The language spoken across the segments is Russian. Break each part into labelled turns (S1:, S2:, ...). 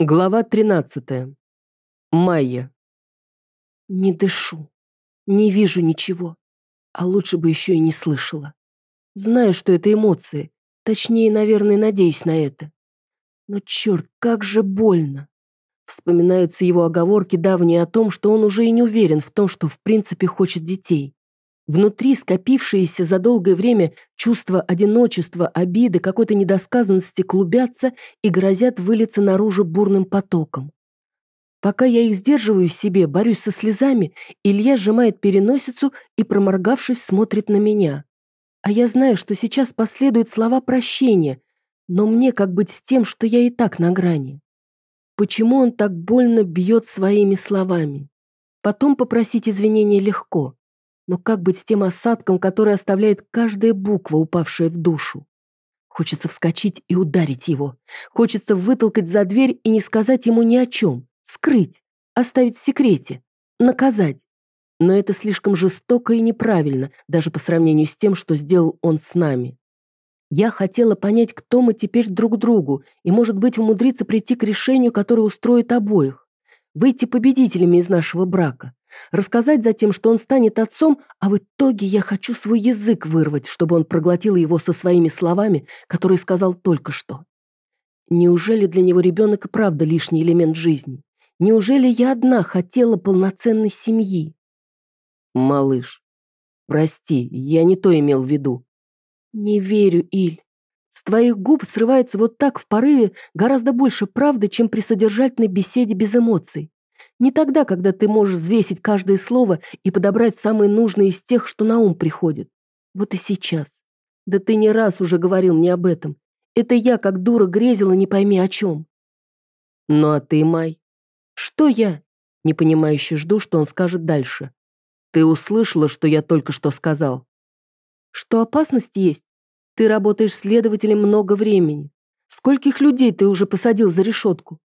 S1: Глава 13. Майя.
S2: Не дышу, не вижу ничего, а лучше бы еще и не слышала. Знаю, что это эмоции, точнее, наверное, надеюсь на это. Но черт, как же больно. Вспоминаются его оговорки давние о том, что он уже и не уверен в том, что в принципе хочет детей. Внутри скопившиеся за долгое время чувства одиночества, обиды, какой-то недосказанности клубятся и грозят вылиться наружу бурным потоком. Пока я их сдерживаю в себе, борюсь со слезами, Илья сжимает переносицу и, проморгавшись, смотрит на меня. А я знаю, что сейчас последуют слова прощения, но мне как быть с тем, что я и так на грани? Почему он так больно бьет своими словами? Потом попросить извинения легко. Но как быть с тем осадком, который оставляет каждая буква, упавшая в душу? Хочется вскочить и ударить его. Хочется вытолкать за дверь и не сказать ему ни о чем. Скрыть, оставить в секрете, наказать. Но это слишком жестоко и неправильно, даже по сравнению с тем, что сделал он с нами. Я хотела понять, кто мы теперь друг другу, и, может быть, умудриться прийти к решению, которое устроит обоих. Выйти победителями из нашего брака. Рассказать затем, что он станет отцом, а в итоге я хочу свой язык вырвать, чтобы он проглотил его со своими словами, которые сказал только что. Неужели для него ребенок и правда лишний элемент жизни? Неужели я одна хотела полноценной семьи?
S1: Малыш, прости, я не то имел в виду.
S2: Не верю, Иль. С твоих губ срывается вот так в порыве гораздо больше правды, чем при содержательной беседе без эмоций. Не тогда, когда ты можешь взвесить каждое слово и подобрать самые нужные из тех, что на ум приходит. Вот и сейчас. Да ты не раз уже говорил мне об этом. Это я, как дура, грезила, не пойми о чем.
S1: Ну а ты, Май?
S2: Что я?
S1: Непонимающе жду, что он скажет дальше. Ты услышала, что я только что сказал?
S2: Что опасность есть? Ты работаешь следователем много времени. Скольких людей ты уже посадил за решетку?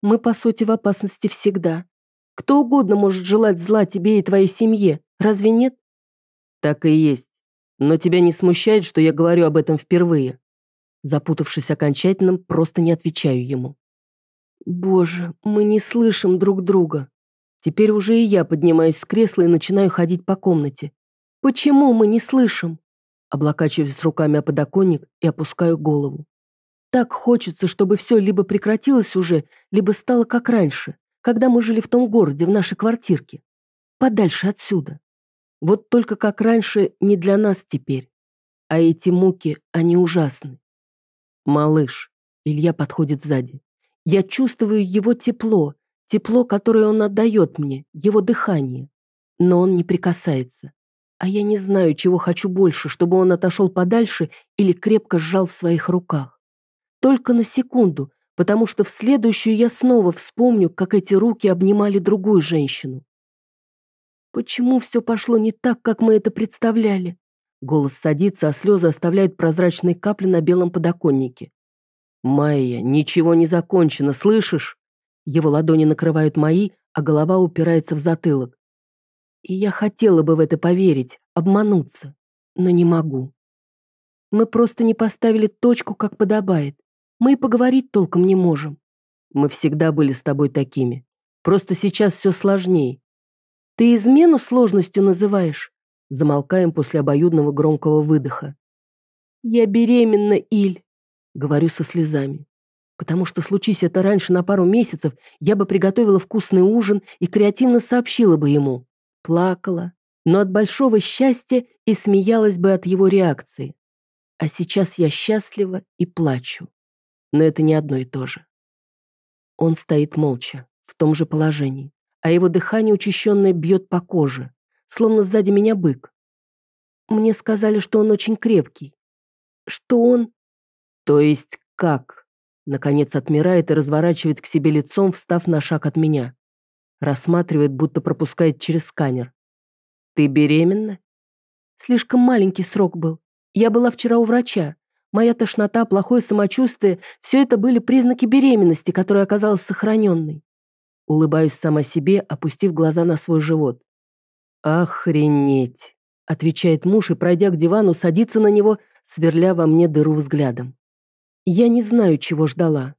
S2: Мы, по сути, в опасности всегда. Кто угодно может желать зла тебе и твоей семье, разве нет?
S1: Так и есть. Но тебя не смущает, что я говорю об этом впервые? Запутавшись окончательно, просто не отвечаю ему.
S2: Боже, мы не слышим друг друга. Теперь уже и я поднимаюсь с кресла и начинаю ходить по комнате. Почему мы не слышим? Облокачиваюсь руками о подоконник и опускаю голову. Так хочется, чтобы все либо прекратилось уже, либо стало как раньше, когда мы жили в том городе, в нашей квартирке. Подальше отсюда. Вот только как раньше не для нас теперь. А эти муки, они ужасны. Малыш, Илья подходит сзади. Я чувствую его тепло, тепло, которое он отдает мне, его дыхание. Но он не прикасается. А я не знаю, чего хочу больше, чтобы он отошел подальше или крепко сжал в своих руках. Только на секунду, потому что в следующую я снова вспомню, как эти руки обнимали другую женщину. Почему все пошло не так, как мы это представляли? Голос садится, а слезы оставляют прозрачные капли на белом подоконнике.
S1: «Майя, ничего не закончено, слышишь?» Его ладони накрывают мои, а голова упирается в затылок.
S2: И я хотела бы в это поверить, обмануться, но не могу. Мы просто не поставили точку, как подобает. Мы и поговорить толком не можем.
S1: Мы всегда были с тобой такими. Просто сейчас все сложнее.
S2: Ты измену сложностью называешь? Замолкаем после обоюдного громкого выдоха. Я беременна, Иль, говорю со слезами. Потому что случись это раньше на пару месяцев, я бы приготовила вкусный ужин и креативно сообщила бы ему. Плакала, но от большого счастья и смеялась бы от его реакции. А сейчас я счастлива и плачу но это не одно и то же. Он стоит молча, в том же положении, а его дыхание учащенное бьет по коже, словно сзади меня бык. Мне сказали, что он очень крепкий. Что он...
S1: То есть как? Наконец отмирает и разворачивает к себе лицом, встав на шаг от меня. Рассматривает, будто пропускает через сканер. Ты беременна?
S2: Слишком маленький срок был. Я была вчера у врача. Моя тошнота, плохое самочувствие – все это были признаки беременности, которая оказалась сохраненной. Улыбаюсь сама себе, опустив глаза на свой живот.
S1: «Охренеть!» – отвечает муж и, пройдя к дивану, садится на него, сверля во мне дыру взглядом.
S2: Я не знаю, чего ждала.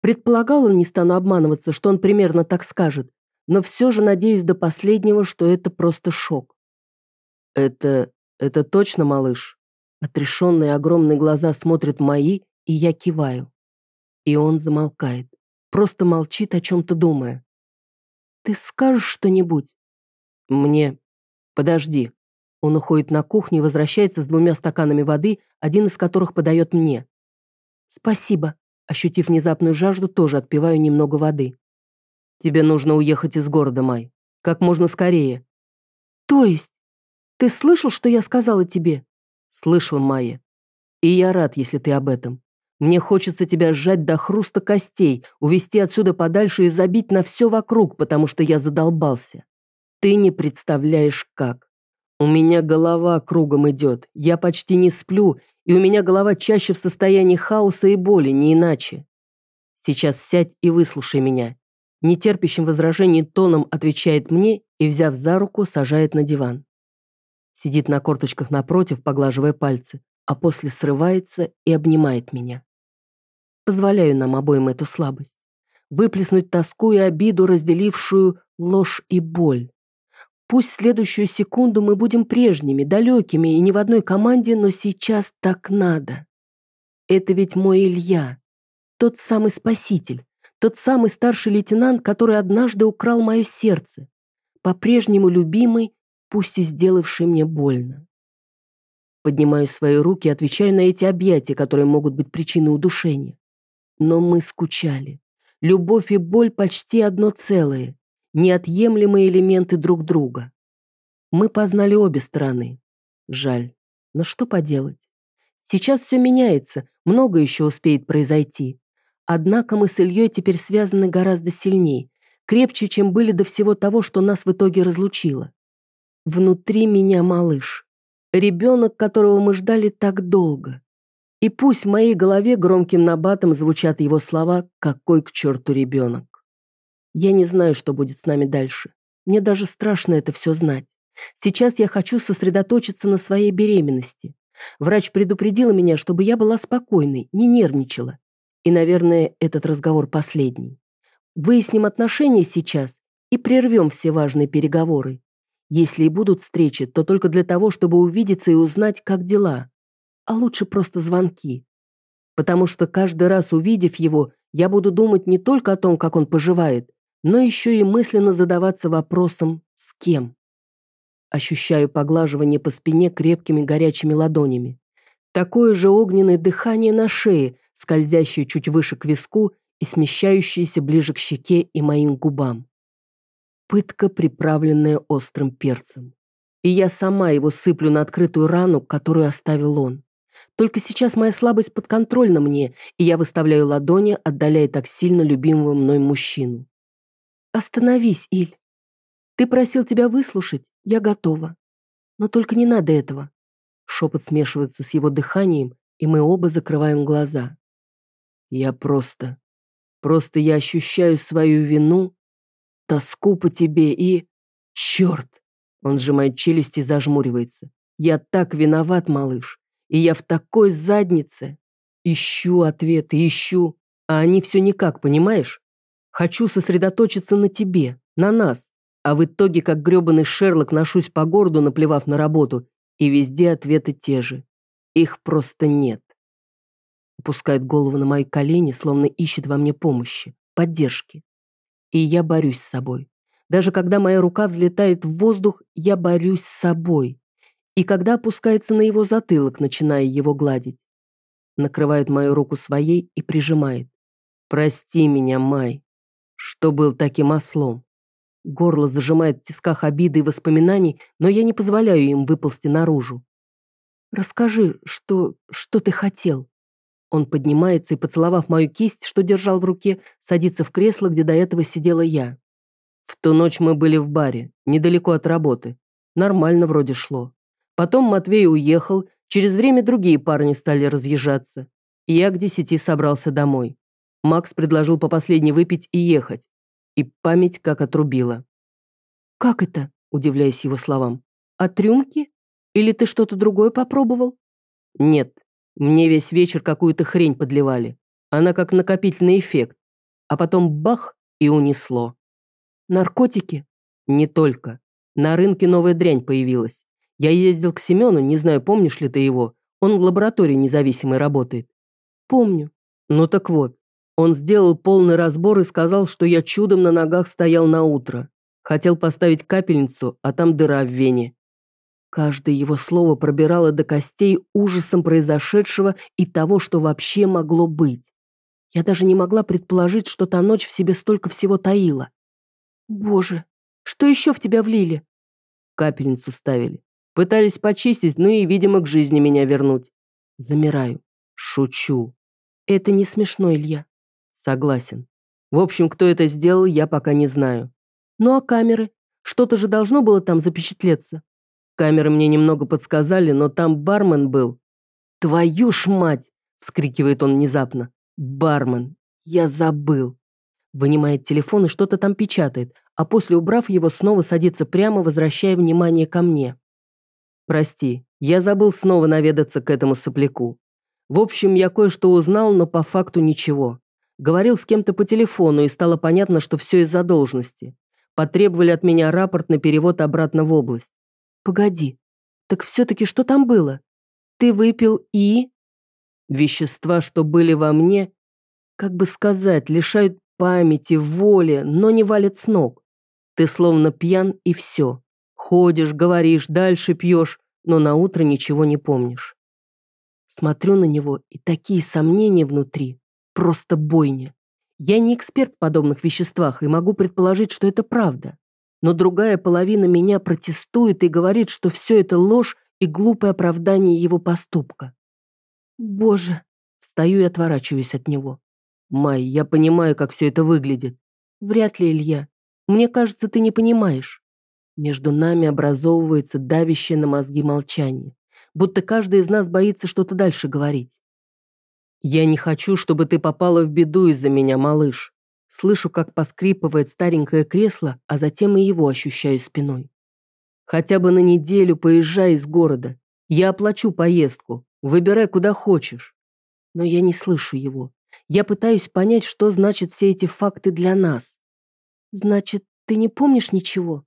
S1: Предполагала, не стану обманываться, что он примерно так скажет, но все же надеюсь до последнего, что это просто шок. «Это... это точно, малыш?» Отрешенные огромные глаза смотрят мои, и я киваю. И он замолкает. Просто молчит, о чем-то думая. «Ты скажешь что-нибудь?» «Мне... Подожди». Он уходит на кухню и возвращается с двумя стаканами воды, один из которых подает мне. «Спасибо». Ощутив внезапную жажду, тоже отпиваю немного воды. «Тебе нужно уехать из города, Май. Как можно скорее». «То есть? Ты слышал, что я сказала тебе?» «Слышал, Майя. И я рад, если ты об этом. Мне хочется тебя сжать до хруста костей, увести отсюда подальше и забить на все вокруг, потому что я задолбался. Ты не представляешь, как. У меня голова кругом идет, я почти не сплю, и у меня голова чаще в состоянии хаоса и боли, не иначе. Сейчас сядь и выслушай меня. Нетерпящим возражений тоном отвечает мне и, взяв за руку, сажает на диван. Сидит на корточках напротив, поглаживая пальцы, а после срывается и обнимает меня. Позволяю нам обоим эту слабость. Выплеснуть тоску и обиду, разделившую ложь и боль. Пусть следующую секунду мы будем прежними, далекими и не в одной команде, но сейчас так надо. Это ведь мой Илья, тот самый спаситель, тот самый старший лейтенант, который однажды украл мое сердце, по-прежнему любимый, пусть и сделавший мне больно. Поднимаю свои руки и отвечаю на эти объятия, которые могут быть причиной удушения. Но мы скучали. Любовь и боль почти одно целое неотъемлемые элементы друг друга. Мы познали обе стороны. Жаль. Но что поделать? Сейчас все меняется, много еще успеет произойти. Однако мы с Ильей теперь связаны гораздо сильнее, крепче, чем были до всего того, что нас в итоге разлучило. Внутри меня малыш. Ребенок, которого мы ждали так долго. И пусть в моей голове громким набатом звучат его слова «какой к черту ребенок». Я не знаю, что будет с нами дальше. Мне даже страшно это все знать. Сейчас я хочу сосредоточиться на своей беременности. Врач предупредила меня, чтобы я была спокойной, не нервничала. И, наверное, этот разговор последний. Выясним отношения сейчас и прервем все важные переговоры. Если и будут встречи, то только для того, чтобы увидеться и узнать, как дела. А лучше просто звонки. Потому что каждый раз увидев его, я буду думать не только о том, как он поживает, но еще и мысленно задаваться вопросом «с кем?». Ощущаю поглаживание по спине крепкими горячими ладонями. Такое же огненное дыхание на шее, скользящее чуть выше к виску и смещающееся ближе к щеке и моим губам. Пытка, приправленная острым перцем. И я сама его сыплю на открытую рану, которую оставил он. Только сейчас моя слабость подконтрольна мне, и я выставляю ладони, отдаляя так сильно любимого мной мужчину. «Остановись, Иль. Ты просил тебя выслушать, я готова. Но только не надо этого». Шепот смешивается с его дыханием, и мы оба закрываем глаза. «Я просто... Просто я ощущаю свою вину, тоску по тебе и... Черт!» Он сжимает челюсти и зажмуривается. «Я так виноват, малыш, и я в такой заднице. Ищу ответы, ищу, а они все никак, понимаешь? Хочу сосредоточиться на тебе, на нас. А в итоге, как грёбаный Шерлок, ношусь по городу, наплевав на работу, и везде ответы те же. Их просто нет. Опускает голову на мои колени, словно ищет во мне помощи, поддержки. И я борюсь с собой. Даже когда моя рука взлетает в воздух, я борюсь с собой. И когда опускается на его затылок, начиная его гладить. Накрывает мою руку своей и прижимает. «Прости меня, Май что был таким ослом. Горло зажимает в тисках обиды и воспоминаний, но я не позволяю им выползти наружу. «Расскажи, что... что ты хотел?» Он поднимается и, поцеловав мою кисть, что держал в руке, садится в кресло, где до этого сидела я. В ту ночь мы были в баре, недалеко от работы. Нормально вроде шло. Потом Матвей уехал, через время другие парни стали разъезжаться. И я к десяти собрался домой. Макс предложил по последней выпить и ехать. И память как отрубила. «Как это?» – удивляясь его словам. «От рюмки? Или ты что-то другое попробовал?» «Нет, мне весь вечер какую-то хрень подливали. Она как накопительный эффект. а потом бах и унесло.
S2: Наркотики?
S1: Не только. На рынке новая дрянь появилась. Я ездил к Семену, не знаю, помнишь ли ты его. Он в лаборатории независимой работает.
S2: Помню.
S1: Ну так вот, он сделал полный разбор и сказал, что я чудом на ногах стоял на утро. Хотел поставить капельницу, а там дыра в вене. Каждое его слово пробирало до костей ужасом произошедшего и того, что вообще могло быть. Я даже не могла предположить, что та ночь в себе столько всего таила. Боже, что еще в тебя влили? Капельницу ставили. Пытались почистить, ну и, видимо, к жизни меня вернуть. Замираю. Шучу.
S2: Это не смешно, Илья.
S1: Согласен. В общем, кто это сделал, я пока не знаю.
S2: Ну а камеры? Что-то же должно было там запечатлеться.
S1: Камеры мне немного подсказали, но там бармен был. «Твою ж мать!» – вскрикивает он внезапно. «Бармен! Я забыл!» Вынимает телефон и что-то там печатает, а после, убрав его, снова садится прямо, возвращая внимание ко мне. «Прости, я забыл снова наведаться к этому сопляку. В общем, я кое-что узнал, но по факту ничего. Говорил с кем-то по телефону, и стало понятно, что все из-за должности. Потребовали от меня рапорт на перевод обратно в область.
S2: Погоди, так все-таки что там было? Ты выпил и...
S1: Вещества, что были во мне, как бы сказать, лишают памяти, воли, но не валят с ног. Ты словно пьян и все. Ходишь, говоришь, дальше пьешь, но на утро ничего не помнишь. Смотрю на него, и такие сомнения внутри. Просто бойня. Я не эксперт в подобных веществах и могу предположить, что это правда но другая половина меня протестует и говорит, что все это ложь и глупое оправдание его поступка.
S2: Боже,
S1: встаю и отворачиваюсь от него. Май, я понимаю, как все это выглядит.
S2: Вряд ли, Илья. Мне кажется, ты не понимаешь.
S1: Между нами образовывается давящее на мозги молчание, будто каждый из нас боится что-то дальше говорить. Я не хочу, чтобы ты попала в беду из-за меня, малыш. Слышу, как поскрипывает старенькое кресло, а затем и его ощущаю спиной. Хотя бы на неделю поезжай из города. Я оплачу поездку. Выбирай, куда хочешь. Но я не слышу его. Я пытаюсь понять, что значат все эти факты для нас.
S2: Значит, ты не помнишь ничего?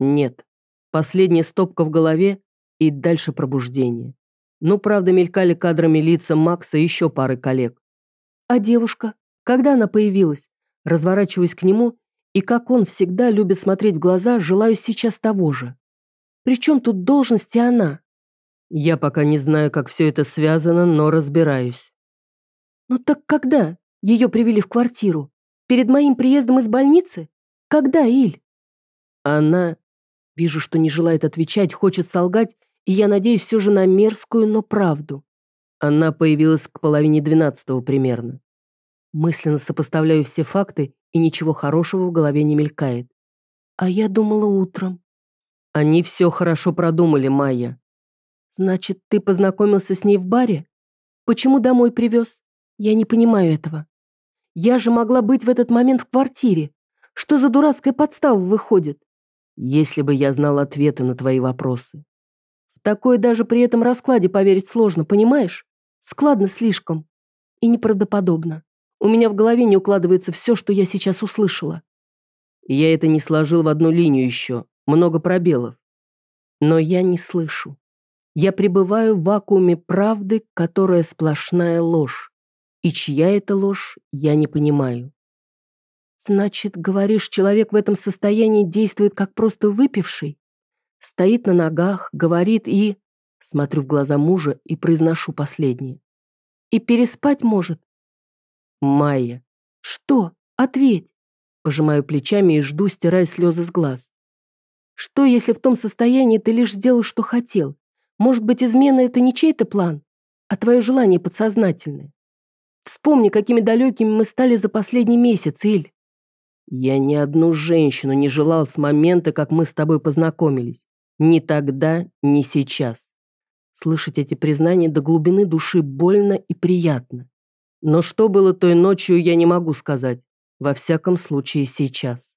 S1: Нет. Последняя стопка в голове и дальше пробуждение. Ну, правда, мелькали кадрами лица Макса и еще пары коллег.
S2: А девушка? Когда она появилась? Разворачиваюсь к нему, и, как он всегда любит смотреть в глаза, желаю сейчас того же. Причем тут должность и она?
S1: Я пока не знаю, как все это связано, но разбираюсь.
S2: Ну так когда ее привели в квартиру? Перед моим приездом из больницы? Когда, Иль?
S1: Она... Вижу, что не желает отвечать, хочет солгать, и я надеюсь все же на мерзкую, но правду. Она появилась к половине двенадцатого примерно. Мысленно сопоставляю все факты, и ничего хорошего в голове не мелькает.
S2: А я думала утром.
S1: Они все хорошо продумали, Майя.
S2: Значит, ты познакомился с ней в баре? Почему домой привез? Я не понимаю этого. Я же могла быть в этот момент в квартире. Что за дурацкая подстава выходит?
S1: Если бы я знал ответы на твои вопросы.
S2: В такое даже при этом раскладе поверить сложно, понимаешь? Складно слишком. И неправдоподобно. У меня в голове не укладывается все, что я сейчас услышала.
S1: Я это не сложил в одну линию еще. Много пробелов. Но я не слышу. Я пребываю в вакууме правды, которая сплошная ложь. И чья это ложь, я не понимаю.
S2: Значит, говоришь, человек в этом состоянии действует как просто выпивший? Стоит на ногах, говорит и... Смотрю в глаза мужа и произношу последнее. И переспать может?
S1: Майя.
S2: Что? Ответь.
S1: Пожимаю плечами и жду, стирая слезы с глаз.
S2: Что, если в том состоянии ты лишь сделал, что хотел? Может быть, измена — это не чей-то план, а твое желание подсознательное? Вспомни, какими далекими мы стали за последний месяц, Иль.
S1: Я ни одну женщину не желал с момента, как мы с тобой познакомились. Ни тогда, ни сейчас. Слышать эти признания до глубины души больно и приятно. Но что было той ночью, я не могу сказать. Во всяком случае, сейчас.